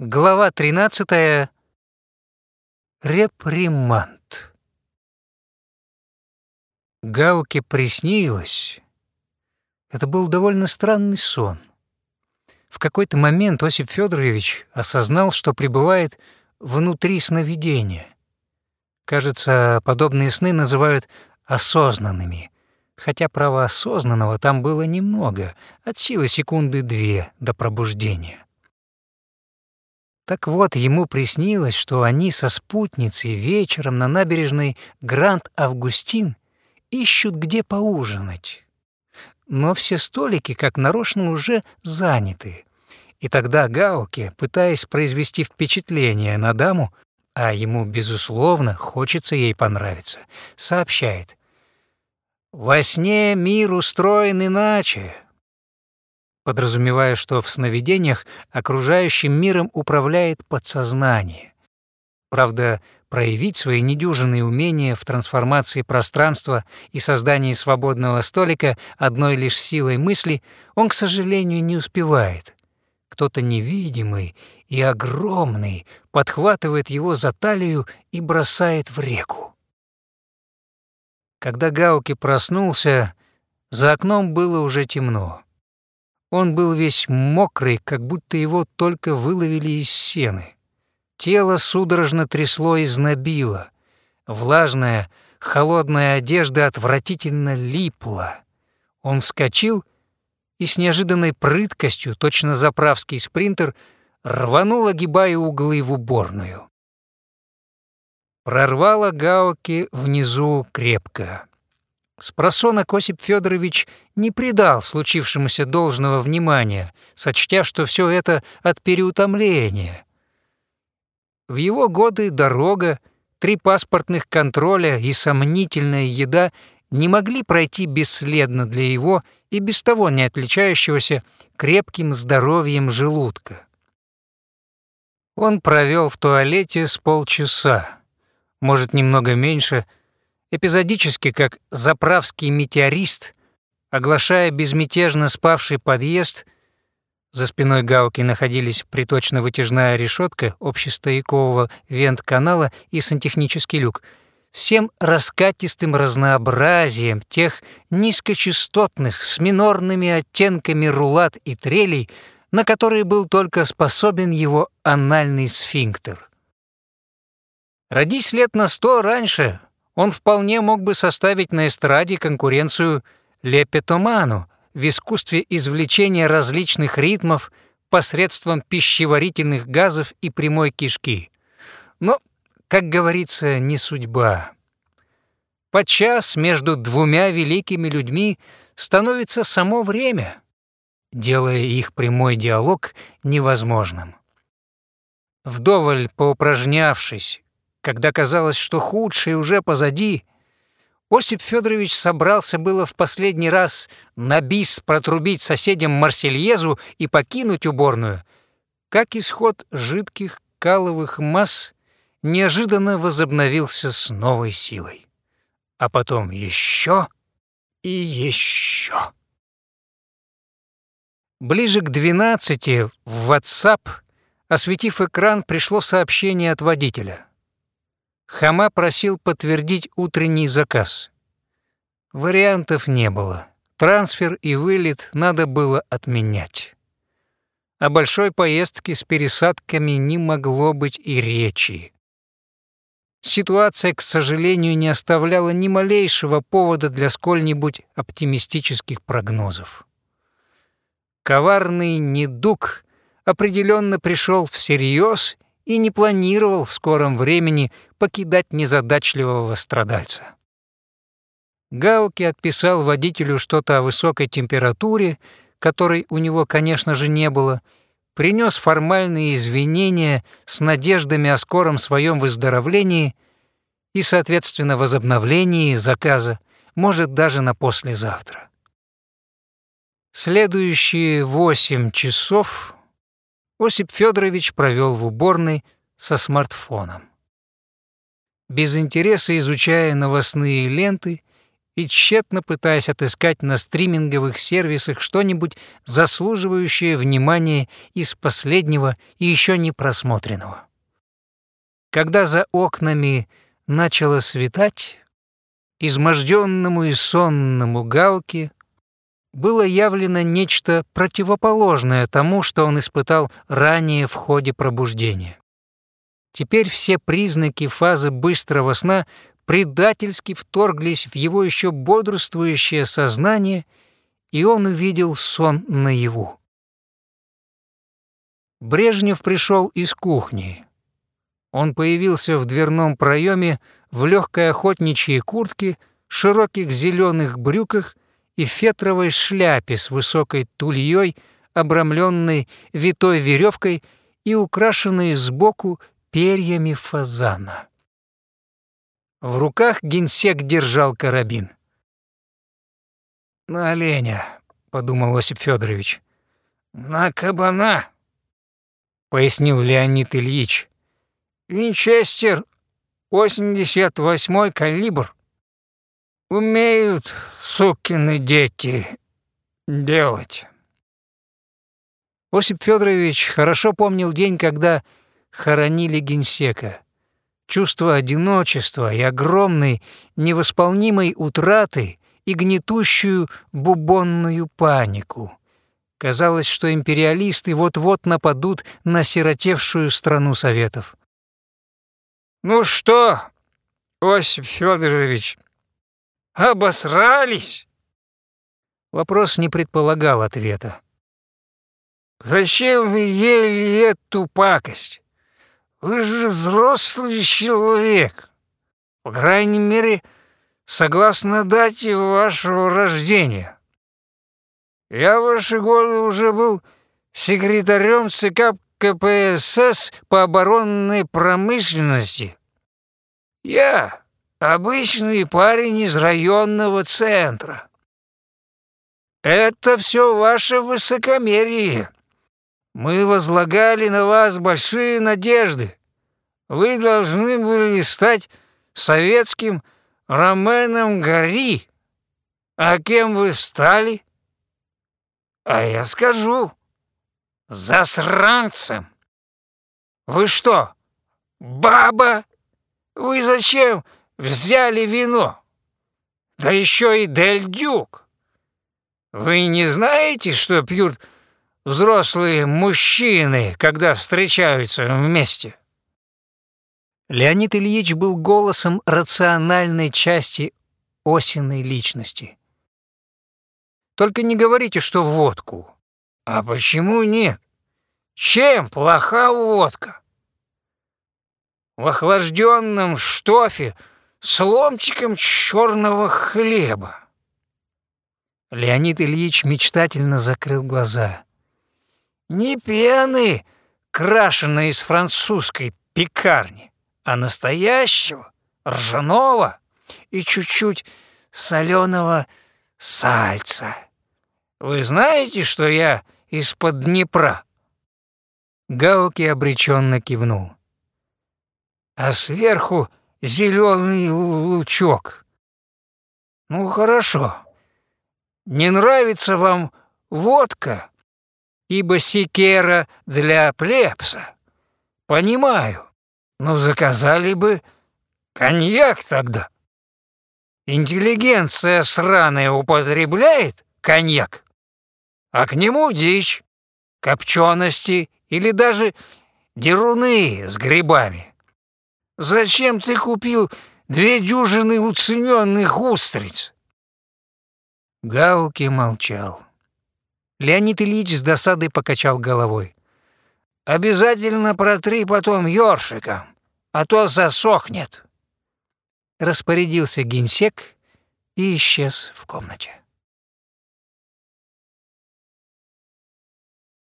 Глава 13. Реприманд. Гауке приснилось. Это был довольно странный сон. В какой-то момент Осип Федорович осознал, что пребывает внутри сновидения. Кажется, подобные сны называют осознанными, хотя права осознанного там было немного, от силы секунды две до пробуждения. Так вот, ему приснилось, что они со спутницей вечером на набережной Гранд-Августин ищут, где поужинать. Но все столики, как нарочно, уже заняты. И тогда Гауке, пытаясь произвести впечатление на даму, а ему, безусловно, хочется ей понравиться, сообщает. «Во сне мир устроен иначе подразумевая, что в сновидениях окружающим миром управляет подсознание. Правда, проявить свои недюжинные умения в трансформации пространства и создании свободного столика одной лишь силой мысли он, к сожалению, не успевает. Кто-то невидимый и огромный подхватывает его за талию и бросает в реку. Когда Гауки проснулся, за окном было уже темно. Он был весь мокрый, как будто его только выловили из сены. Тело судорожно трясло и знобило. Влажная, холодная одежда отвратительно липла. Он вскочил и с неожиданной прыткостью, точно заправский спринтер, рванул, огибая углы в уборную. Прорвало Гауки внизу крепко. Спросонок Осип Федорович не придал случившемуся должного внимания, сочтя, что все это от переутомления. В его годы дорога, три паспортных контроля и сомнительная еда не могли пройти бесследно для его и без того не отличающегося крепким здоровьем желудка. Он провел в туалете с полчаса, может, немного меньше — эпизодически как заправский метеорист, оглашая безмятежно спавший подъезд, за спиной Гауки находились приточно-вытяжная решетка общестоякового вент-канала и сантехнический люк, всем раскатистым разнообразием тех низкочастотных с минорными оттенками рулат и трелей, на которые был только способен его анальный сфинктер. Родись лет на сто раньше, он вполне мог бы составить на эстраде конкуренцию Лепетоману в искусстве извлечения различных ритмов посредством пищеварительных газов и прямой кишки. Но, как говорится, не судьба. Подчас между двумя великими людьми становится само время, делая их прямой диалог невозможным. Вдоволь поупражнявшись когда казалось, что худшее уже позади, Осип Федорович собрался было в последний раз на бис протрубить соседям Марсельезу и покинуть уборную, как исход жидких каловых масс неожиданно возобновился с новой силой. А потом еще и еще. Ближе к двенадцати в WhatsApp, осветив экран, пришло сообщение от водителя — Хама просил подтвердить утренний заказ. Вариантов не было. Трансфер и вылет надо было отменять. О большой поездке с пересадками не могло быть и речи. Ситуация, к сожалению, не оставляла ни малейшего повода для сколь-нибудь оптимистических прогнозов. Коварный недуг определенно пришел всерьез и не планировал в скором времени покидать незадачливого страдальца. Гауки отписал водителю что-то о высокой температуре, которой у него, конечно же, не было, принес формальные извинения с надеждами о скором своем выздоровлении и, соответственно, возобновлении заказа, может, даже на послезавтра. Следующие восемь часов Осип Федорович провел в уборной со смартфоном. Без интереса изучая новостные ленты и тщетно пытаясь отыскать на стриминговых сервисах что-нибудь заслуживающее внимания из последнего и еще не просмотренного. Когда за окнами начало светать, изможденному и сонному Гауке было явлено нечто противоположное тому, что он испытал ранее в ходе пробуждения. Теперь все признаки фазы быстрого сна предательски вторглись в его еще бодрствующее сознание, и он увидел сон наяву. Брежнев пришел из кухни. Он появился в дверном проеме в легкой охотничьей куртке, широких зеленых брюках и фетровой шляпе с высокой тульей, обрамленной витой веревкой и украшенной сбоку перьями фазана. В руках генсек держал карабин. «На оленя», — подумал Осип Федорович. «На кабана», — пояснил Леонид Ильич. «Винчестер, 88-й калибр. Умеют, сукины дети, делать». Осип Федорович хорошо помнил день, когда хоронили генсека. Чувство одиночества и огромной, невосполнимой утраты и гнетущую бубонную панику. Казалось, что империалисты вот-вот нападут на сиротевшую страну Советов. «Ну что, Осип Федорович, обосрались?» Вопрос не предполагал ответа. «Зачем вы ели эту пакость? Вы же взрослый человек. По крайней мере, согласно дате вашего рождения. Я в ваши годы уже был секретарем ЦК КПСС по оборонной промышленности. Я обычный парень из районного центра. Это все ваше высокомерие. Мы возлагали на вас большие надежды. Вы должны были стать советским Роменом Гори. А кем вы стали? А я скажу. Засранцем. Вы что, баба? Вы зачем взяли вино? Да еще и Дель Дюк. Вы не знаете, что пьют взрослые мужчины, когда встречаются вместе. Леонид Ильич был голосом рациональной части осенной личности. Только не говорите, что водку. А почему нет? Чем плоха водка? В охлажденном штофе с ломтиком черного хлеба. Леонид Ильич мечтательно закрыл глаза. Не пены, крашеной из французской пекарни, а настоящего, ржаного и чуть-чуть соленого сальца. Вы знаете, что я из-под Днепра?» Гауки обреченно кивнул. «А сверху зеленый лучок. Ну, хорошо. Не нравится вам водка?» ибо секера для плебса. Понимаю, но заказали бы коньяк тогда. Интеллигенция сраная употребляет коньяк, а к нему дичь, копчености или даже деруны с грибами. Зачем ты купил две дюжины уцененных устриц?» Гауки молчал. Леонид Ильич с досадой покачал головой. «Обязательно протри потом ёршиком, а то засохнет». Распорядился генсек и исчез в комнате.